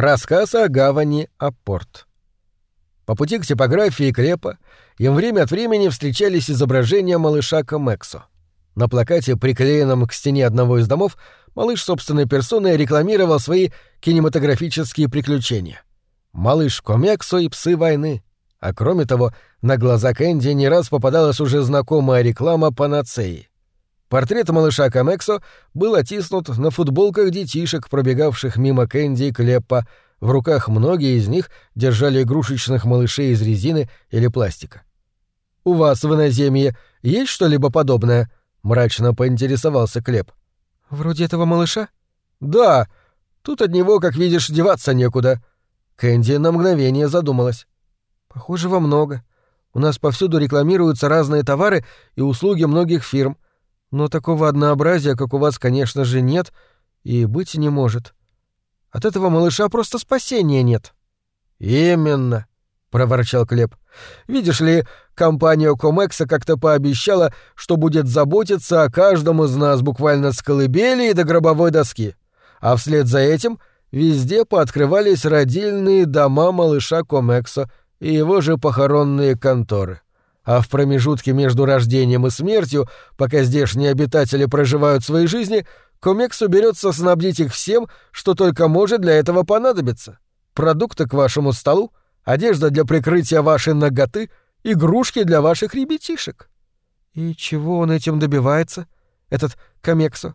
Рассказ о гавани Апорт. По пути к типографии Клепа им время от времени встречались изображения малыша Комексо. На плакате, приклеенном к стене одного из домов, малыш собственной персоной рекламировал свои кинематографические приключения. Малыш Комексо и псы войны. А кроме того, на глаза Кэнди не раз попадалась уже знакомая реклама панацеи. Портрет малыша Камексо был оттиснут на футболках детишек, пробегавших мимо Кэнди и Клеппа. В руках многие из них держали игрушечных малышей из резины или пластика. «У вас в иноземье есть что-либо подобное?» — мрачно поинтересовался Клеп. «Вроде этого малыша?» «Да. Тут от него, как видишь, деваться некуда». Кэнди на мгновение задумалась. «Похоже, во много. У нас повсюду рекламируются разные товары и услуги многих фирм. Но такого однообразия, как у вас, конечно же, нет и быть не может. От этого малыша просто спасения нет. Именно, проворчал Клеп. Видишь ли, компания Комекса как-то пообещала, что будет заботиться о каждом из нас буквально с колыбели и до гробовой доски. А вслед за этим везде пооткрывались родильные дома малыша Комекса и его же похоронные конторы а в промежутке между рождением и смертью, пока здешние обитатели проживают свои жизни, Комексу берется снабдить их всем, что только может для этого понадобиться. Продукты к вашему столу, одежда для прикрытия вашей ноготы, игрушки для ваших ребятишек. И чего он этим добивается, этот Комексо?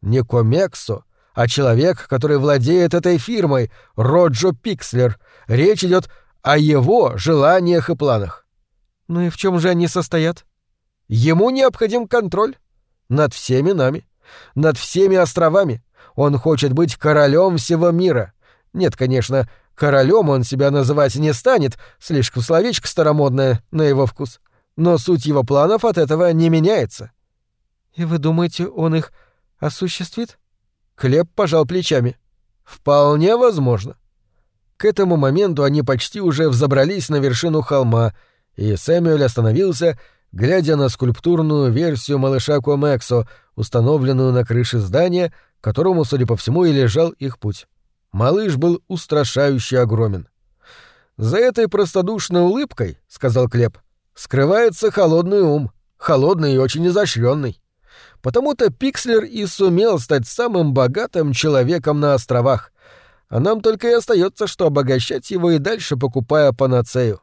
Не Комексо, а человек, который владеет этой фирмой, Роджо Пикслер. Речь идет о его желаниях и планах. Ну и в чем же они состоят? Ему необходим контроль над всеми нами, над всеми островами. Он хочет быть королем всего мира. Нет, конечно, королем он себя называть не станет, слишком словечко старомодное на его вкус. Но суть его планов от этого не меняется. И вы думаете, он их осуществит? Клеп пожал плечами. Вполне возможно. К этому моменту они почти уже взобрались на вершину холма — и Сэмюэль остановился, глядя на скульптурную версию малыша Комексо, установленную на крыше здания, которому, судя по всему, и лежал их путь. Малыш был устрашающе огромен. «За этой простодушной улыбкой, — сказал Клеп, — скрывается холодный ум, холодный и очень изощренный. Потому-то Пикслер и сумел стать самым богатым человеком на островах, а нам только и остается, что обогащать его и дальше, покупая панацею.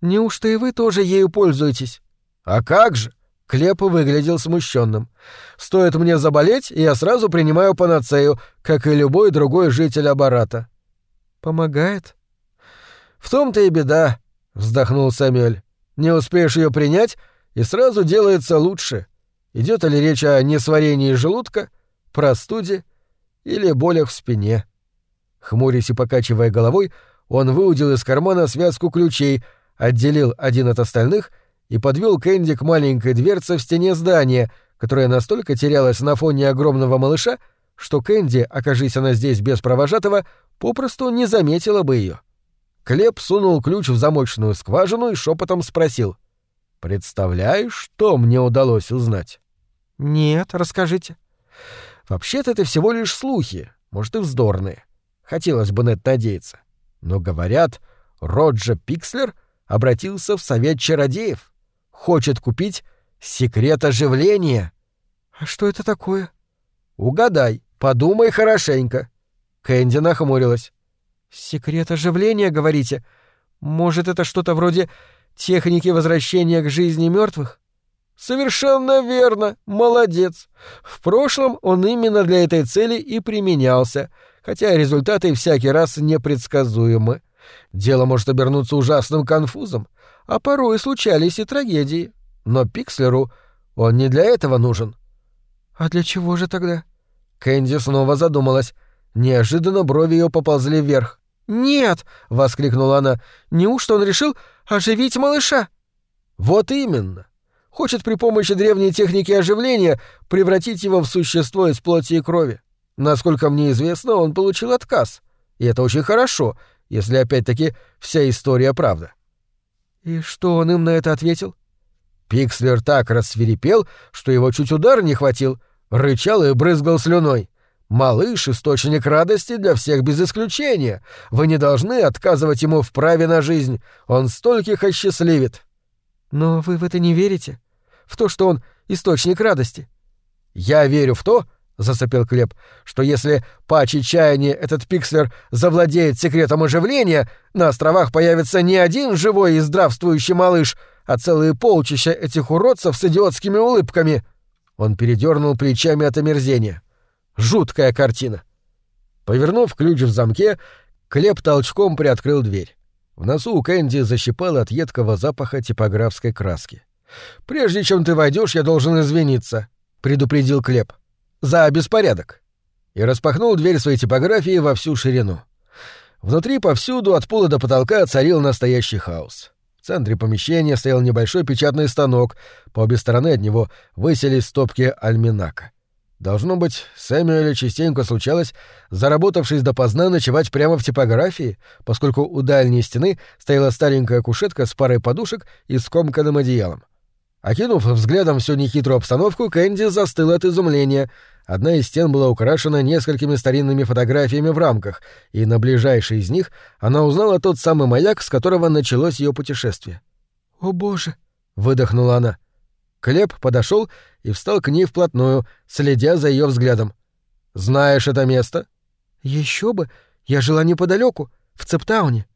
Неужто и вы тоже ею пользуетесь? А как же? Клеп выглядел смущенным. Стоит мне заболеть, и я сразу принимаю панацею, как и любой другой житель аппарата. Помогает? В том-то и беда, вздохнул Самюэль. Не успеешь ее принять, и сразу делается лучше. Идет ли речь о несварении желудка, простуде или болях в спине? Хмурясь и покачивая головой, он выудил из кармана связку ключей — отделил один от остальных и подвел Кэнди к маленькой дверце в стене здания, которая настолько терялась на фоне огромного малыша, что Кэнди, окажись она здесь без провожатого, попросту не заметила бы ее. Клеп сунул ключ в замочную скважину и шепотом спросил. «Представляешь, что мне удалось узнать?» «Нет, расскажите». «Вообще-то это всего лишь слухи, может, и вздорные. Хотелось бы на это надеяться. Но, говорят, Роджер Пикслер — обратился в совет чародеев. Хочет купить секрет оживления. А что это такое? Угадай, подумай хорошенько. Кэнди нахмурилась. Секрет оживления, говорите? Может, это что-то вроде техники возвращения к жизни мертвых? Совершенно верно, молодец. В прошлом он именно для этой цели и применялся, хотя результаты всякий раз непредсказуемы. Дело может обернуться ужасным конфузом, а порой случались и трагедии. Но Пикслеру он не для этого нужен. А для чего же тогда? Кэнди снова задумалась. Неожиданно брови ее поползли вверх. «Нет!» — воскликнула она. «Неужто он решил оживить малыша?» «Вот именно. Хочет при помощи древней техники оживления превратить его в существо из плоти и крови. Насколько мне известно, он получил отказ. И это очень хорошо, если опять-таки вся история правда. И что он им на это ответил? Пикслер так рассверепел, что его чуть удар не хватил, рычал и брызгал слюной. Малыш — источник радости для всех без исключения. Вы не должны отказывать ему в праве на жизнь. Он стольких осчастливит. Но вы в это не верите? В то, что он источник радости? Я верю в то, — засопел Клеп, — что если по чаяния этот пикслер завладеет секретом оживления, на островах появится не один живой и здравствующий малыш, а целые полчища этих уродцев с идиотскими улыбками. Он передернул плечами от омерзения. Жуткая картина. Повернув ключ в замке, Клеп толчком приоткрыл дверь. В носу у Кэнди защипало от едкого запаха типографской краски. «Прежде чем ты войдешь, я должен извиниться», — предупредил Клеп. «За беспорядок». И распахнул дверь своей типографии во всю ширину. Внутри повсюду, от пола до потолка, царил настоящий хаос. В центре помещения стоял небольшой печатный станок, по обе стороны от него высились стопки альманака. Должно быть, Сэмюэлю частенько случалось, заработавшись допоздна, ночевать прямо в типографии, поскольку у дальней стены стояла старенькая кушетка с парой подушек и скомканным одеялом. Окинув взглядом всю нехитрую обстановку, Кэнди застыл от изумления. Одна из стен была украшена несколькими старинными фотографиями в рамках, и на ближайшей из них она узнала тот самый маяк, с которого началось ее путешествие. «О боже!» — выдохнула она. Клеп подошел и встал к ней вплотную, следя за ее взглядом. «Знаешь это место?» Еще бы! Я жила неподалеку, в Цептауне».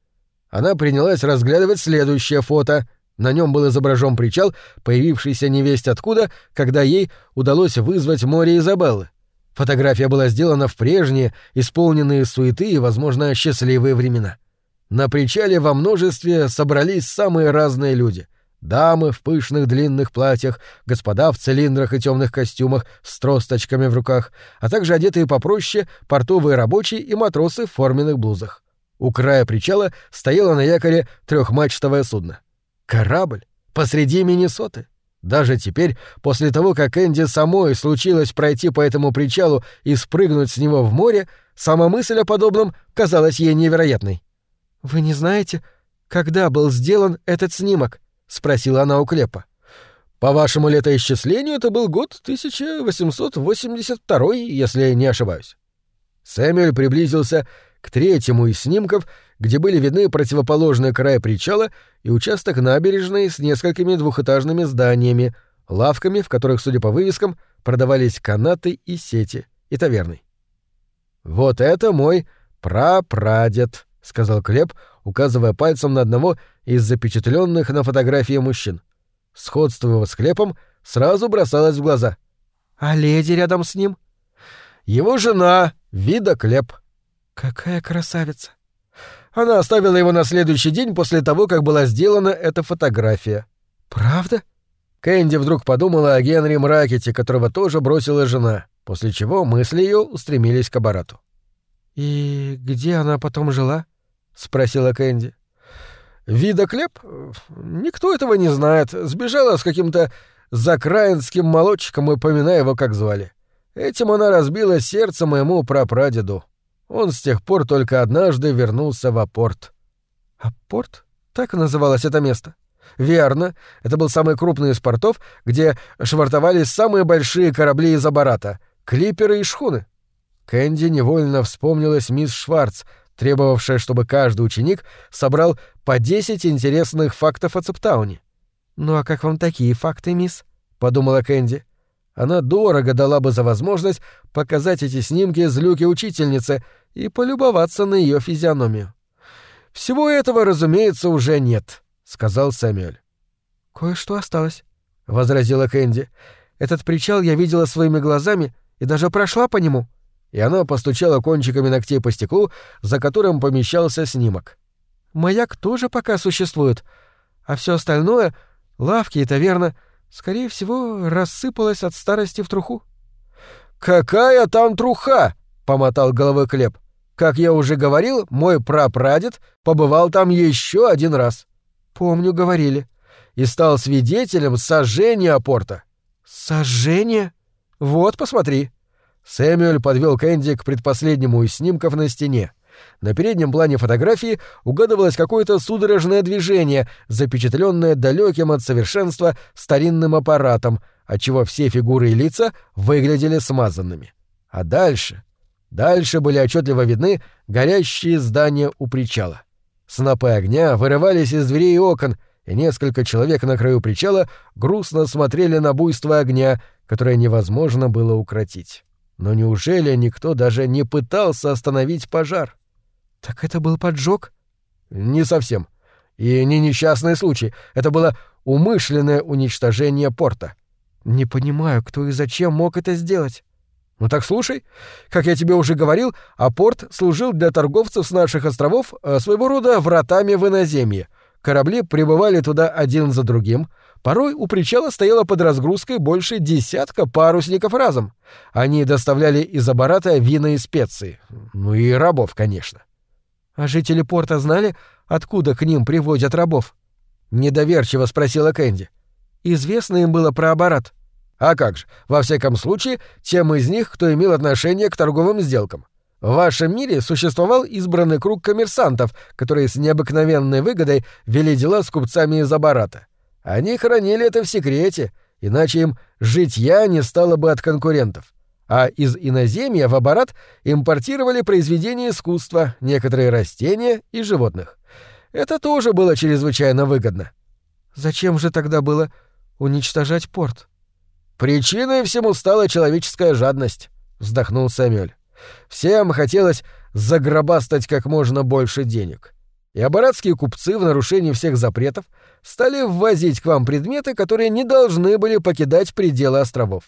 Она принялась разглядывать следующее фото. На нем был изображен причал, появившийся невесть откуда, когда ей удалось вызвать море Изабеллы. Фотография была сделана в прежние, исполненные суеты и, возможно, счастливые времена. На причале во множестве собрались самые разные люди. Дамы в пышных длинных платьях, господа в цилиндрах и темных костюмах с тросточками в руках, а также одетые попроще портовые рабочие и матросы в форменных блузах. У края причала стояло на якоре трехмачтовое судно. Корабль посреди Миннесоты. Даже теперь, после того, как Энди самой случилось пройти по этому причалу и спрыгнуть с него в море, сама мысль о подобном казалась ей невероятной. «Вы не знаете, когда был сделан этот снимок?» — спросила она у Клепа. «По вашему летоисчислению это был год 1882, если не ошибаюсь». Сэмюэль приблизился к третьему из снимков, где были видны противоположный край причала и участок набережной с несколькими двухэтажными зданиями, лавками, в которых, судя по вывескам, продавались канаты и сети, и таверны. «Вот это мой прапрадед», — сказал Клеп, указывая пальцем на одного из запечатленных на фотографии мужчин. Сходство его с Клепом сразу бросалось в глаза. «А леди рядом с ним?» «Его жена, Вида Клеп». «Какая красавица!» Она оставила его на следующий день после того, как была сделана эта фотография. «Правда?» Кэнди вдруг подумала о Генри Мракете, которого тоже бросила жена, после чего мысли ее устремились к Абарату. «И где она потом жила?» — спросила Кэнди. Вида Клеп? Никто этого не знает. Сбежала с каким-то закраинским молодчиком, и поминай его, как звали. Этим она разбила сердце моему прапрадеду. Он с тех пор только однажды вернулся в Апорт. Апорт? Так называлось это место? Верно. Это был самый крупный из портов, где швартовались самые большие корабли из Абарата — клиперы и шхуны. Кэнди невольно вспомнилась мисс Шварц — требовавшая, чтобы каждый ученик собрал по 10 интересных фактов о Цептауне. «Ну а как вам такие факты, мисс?» — подумала Кэнди. Она дорого дала бы за возможность показать эти снимки злюки учительницы и полюбоваться на ее физиономию. «Всего этого, разумеется, уже нет», — сказал Сэмюэль. «Кое-что осталось», — возразила Кэнди. «Этот причал я видела своими глазами и даже прошла по нему и она постучала кончиками ногтей по стеклу, за которым помещался снимок. «Маяк тоже пока существует, а все остальное — лавки и таверна — скорее всего, рассыпалось от старости в труху». «Какая там труха?» — помотал головой Клеп. «Как я уже говорил, мой прапрадед побывал там еще один раз». «Помню, говорили». «И стал свидетелем сожжения порта». «Сожжения?» «Вот, посмотри». Сэмюэль подвел Кэнди к предпоследнему из снимков на стене. На переднем плане фотографии угадывалось какое-то судорожное движение, запечатленное далеким от совершенства старинным аппаратом, отчего все фигуры и лица выглядели смазанными. А дальше, Дальше были отчетливо видны горящие здания у причала. Снопы огня вырывались из дверей и окон, и несколько человек на краю причала грустно смотрели на буйство огня, которое невозможно было укротить. Но неужели никто даже не пытался остановить пожар? Так это был поджог? Не совсем. И не несчастный случай. Это было умышленное уничтожение порта. Не понимаю, кто и зачем мог это сделать. Ну так слушай, как я тебе уже говорил, а порт служил для торговцев с наших островов э, своего рода вратами в иноземье. Корабли прибывали туда один за другим. Порой у причала стояло под разгрузкой больше десятка парусников разом. Они доставляли из Абарата вина и специи. Ну и рабов, конечно. А жители порта знали, откуда к ним привозят рабов? Недоверчиво спросила Кэнди. Известно им было про Абарат. А как же, во всяком случае, тем из них, кто имел отношение к торговым сделкам. В вашем мире существовал избранный круг коммерсантов, которые с необыкновенной выгодой вели дела с купцами из Абарата. Они хранили это в секрете, иначе им житья не стало бы от конкурентов. А из иноземья в Абарат импортировали произведения искусства, некоторые растения и животных. Это тоже было чрезвычайно выгодно. Зачем же тогда было уничтожать порт? Причиной всему стала человеческая жадность, вздохнул Самюэль. Всем хотелось загробастать как можно больше денег. И абаратские купцы в нарушении всех запретов стали ввозить к вам предметы, которые не должны были покидать пределы островов.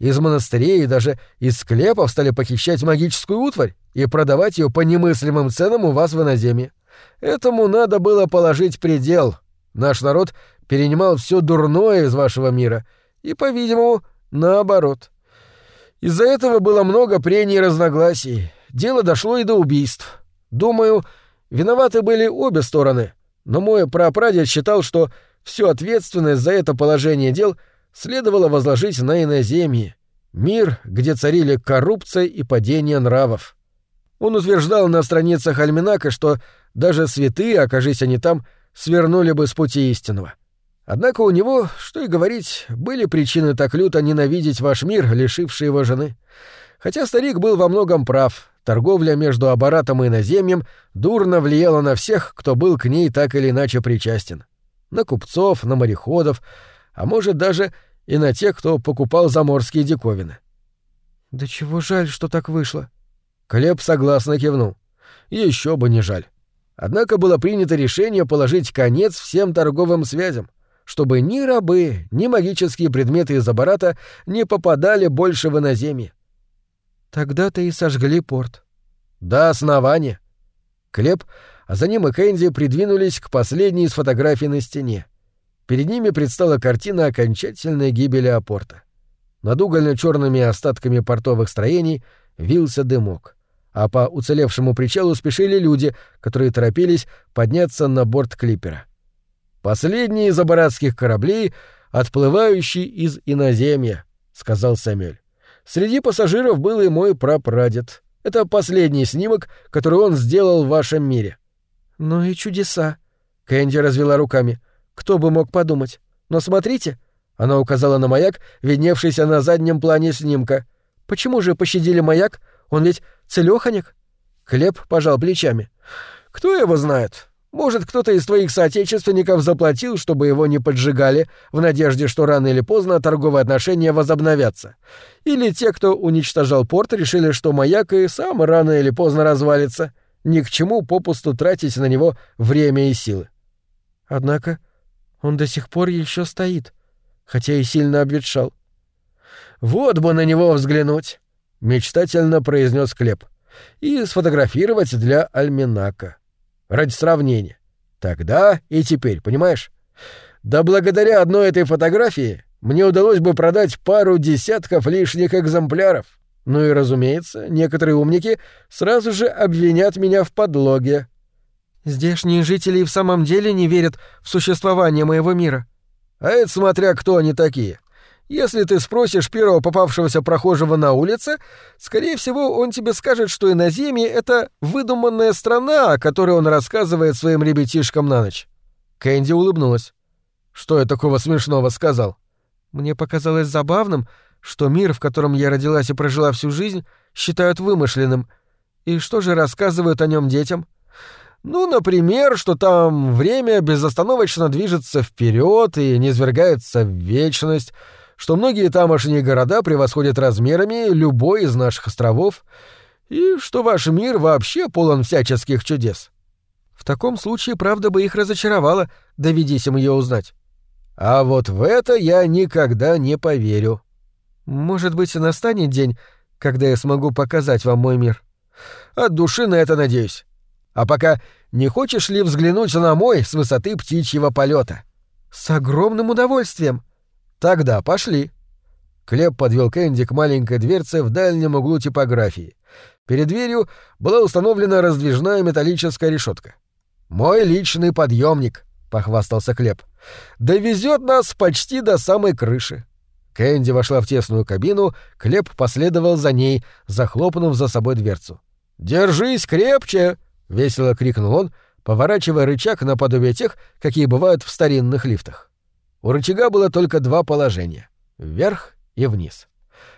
Из монастырей и даже из склепов стали похищать магическую утварь и продавать ее по немыслимым ценам у вас в иноземье. Этому надо было положить предел. Наш народ перенимал все дурное из вашего мира и, по-видимому, наоборот. Из-за этого было много прений и разногласий. Дело дошло и до убийств. Думаю, виноваты были обе стороны, но мой прапрадед считал, что всю ответственность за это положение дел следовало возложить на иноземье, мир, где царили коррупция и падение нравов. Он утверждал на страницах Альминака, что даже святые, окажись они там, свернули бы с пути истинного. Однако у него, что и говорить, были причины так люто ненавидеть ваш мир, лишивший его жены. Хотя старик был во многом прав, торговля между Абаратом и иноземьем дурно влияла на всех, кто был к ней так или иначе причастен. На купцов, на мореходов, а может даже и на тех, кто покупал заморские диковины. «Да чего жаль, что так вышло?» Клеб согласно кивнул. Еще бы не жаль. Однако было принято решение положить конец всем торговым связям чтобы ни рабы, ни магические предметы из аппарата не попадали больше в иноземье. Тогда-то и сожгли порт. До основания. Клеп, а за ним и Кэнди придвинулись к последней из фотографий на стене. Перед ними предстала картина окончательной гибели апорта. Над угольно-черными остатками портовых строений вился дымок, а по уцелевшему причалу спешили люди, которые торопились подняться на борт клипера. Последний из абаратских кораблей, отплывающий из иноземья, сказал Самюэль. Среди пассажиров был и мой прапрадед. Это последний снимок, который он сделал в вашем мире. Ну и чудеса. Кэнди развела руками. Кто бы мог подумать? Но смотрите, она указала на маяк, видневшийся на заднем плане снимка. Почему же пощадили маяк? Он ведь целёхонек. Хлеб пожал плечами. Кто его знает? Может, кто-то из твоих соотечественников заплатил, чтобы его не поджигали, в надежде, что рано или поздно торговые отношения возобновятся. Или те, кто уничтожал порт, решили, что маяк и сам рано или поздно развалится. Ни к чему попусту тратить на него время и силы. Однако он до сих пор еще стоит, хотя и сильно обветшал. «Вот бы на него взглянуть!» — мечтательно произнес Клеп. «И сфотографировать для альманака» ради сравнения. Тогда и теперь, понимаешь? Да благодаря одной этой фотографии мне удалось бы продать пару десятков лишних экземпляров. Ну и, разумеется, некоторые умники сразу же обвинят меня в подлоге. Здешние жители в самом деле не верят в существование моего мира. А это смотря кто они такие. Если ты спросишь первого попавшегося прохожего на улице, скорее всего, он тебе скажет, что иноземье — это выдуманная страна, о которой он рассказывает своим ребятишкам на ночь. Кэнди улыбнулась. Что я такого смешного сказал? Мне показалось забавным, что мир, в котором я родилась и прожила всю жизнь, считают вымышленным. И что же рассказывают о нем детям? Ну, например, что там время безостановочно движется вперед и не свергается в вечность, что многие тамошние города превосходят размерами любой из наших островов, и что ваш мир вообще полон всяческих чудес. В таком случае правда бы их разочаровала, доведись им ее узнать. А вот в это я никогда не поверю. Может быть, настанет день, когда я смогу показать вам мой мир. От души на это надеюсь. А пока не хочешь ли взглянуть на мой с высоты птичьего полета? С огромным удовольствием. Тогда пошли. Клеп подвел Кэнди к маленькой дверце в дальнем углу типографии. Перед дверью была установлена раздвижная металлическая решетка. Мой личный подъемник, похвастался Клеп, довезет нас почти до самой крыши. Кэнди вошла в тесную кабину, Клеп последовал за ней, захлопнув за собой дверцу. «Держись крепче!» — весело крикнул он, поворачивая рычаг наподобие тех, какие бывают в старинных лифтах. У рычага было только два положения — вверх и вниз.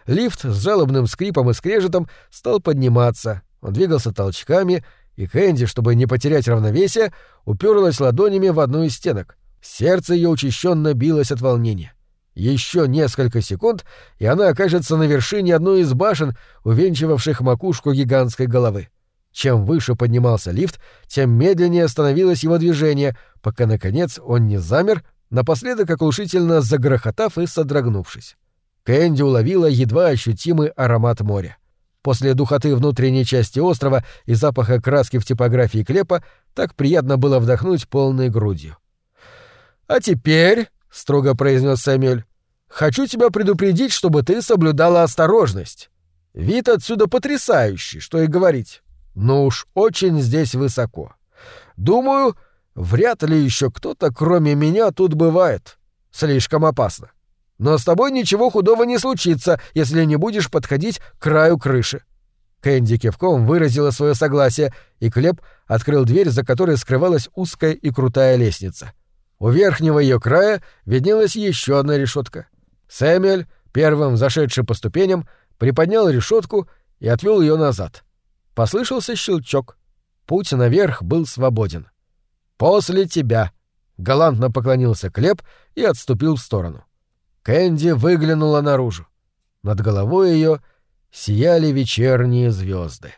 Лифт с жалобным скрипом и скрежетом стал подниматься, он двигался толчками, и Кэнди, чтобы не потерять равновесие, уперлась ладонями в одну из стенок. Сердце ее учащенно билось от волнения. Еще несколько секунд, и она окажется на вершине одной из башен, увенчивавших макушку гигантской головы. Чем выше поднимался лифт, тем медленнее становилось его движение, пока, наконец, он не замер, напоследок оглушительно загрохотав и содрогнувшись. Кэнди уловила едва ощутимый аромат моря. После духоты внутренней части острова и запаха краски в типографии Клепа так приятно было вдохнуть полной грудью. «А теперь», — строго произнес Сэмюэль, — «хочу тебя предупредить, чтобы ты соблюдала осторожность. Вид отсюда потрясающий, что и говорить. Но уж очень здесь высоко. Думаю, вряд ли еще кто-то, кроме меня, тут бывает. Слишком опасно. Но с тобой ничего худого не случится, если не будешь подходить к краю крыши». Кэнди кивком выразила свое согласие, и Клеп открыл дверь, за которой скрывалась узкая и крутая лестница. У верхнего ее края виднелась еще одна решетка. Сэмюэль, первым зашедший по ступеням, приподнял решетку и отвел ее назад. Послышался щелчок. Путь наверх был свободен. «После тебя!» — галантно поклонился Клеп и отступил в сторону. Кэнди выглянула наружу. Над головой ее сияли вечерние звезды.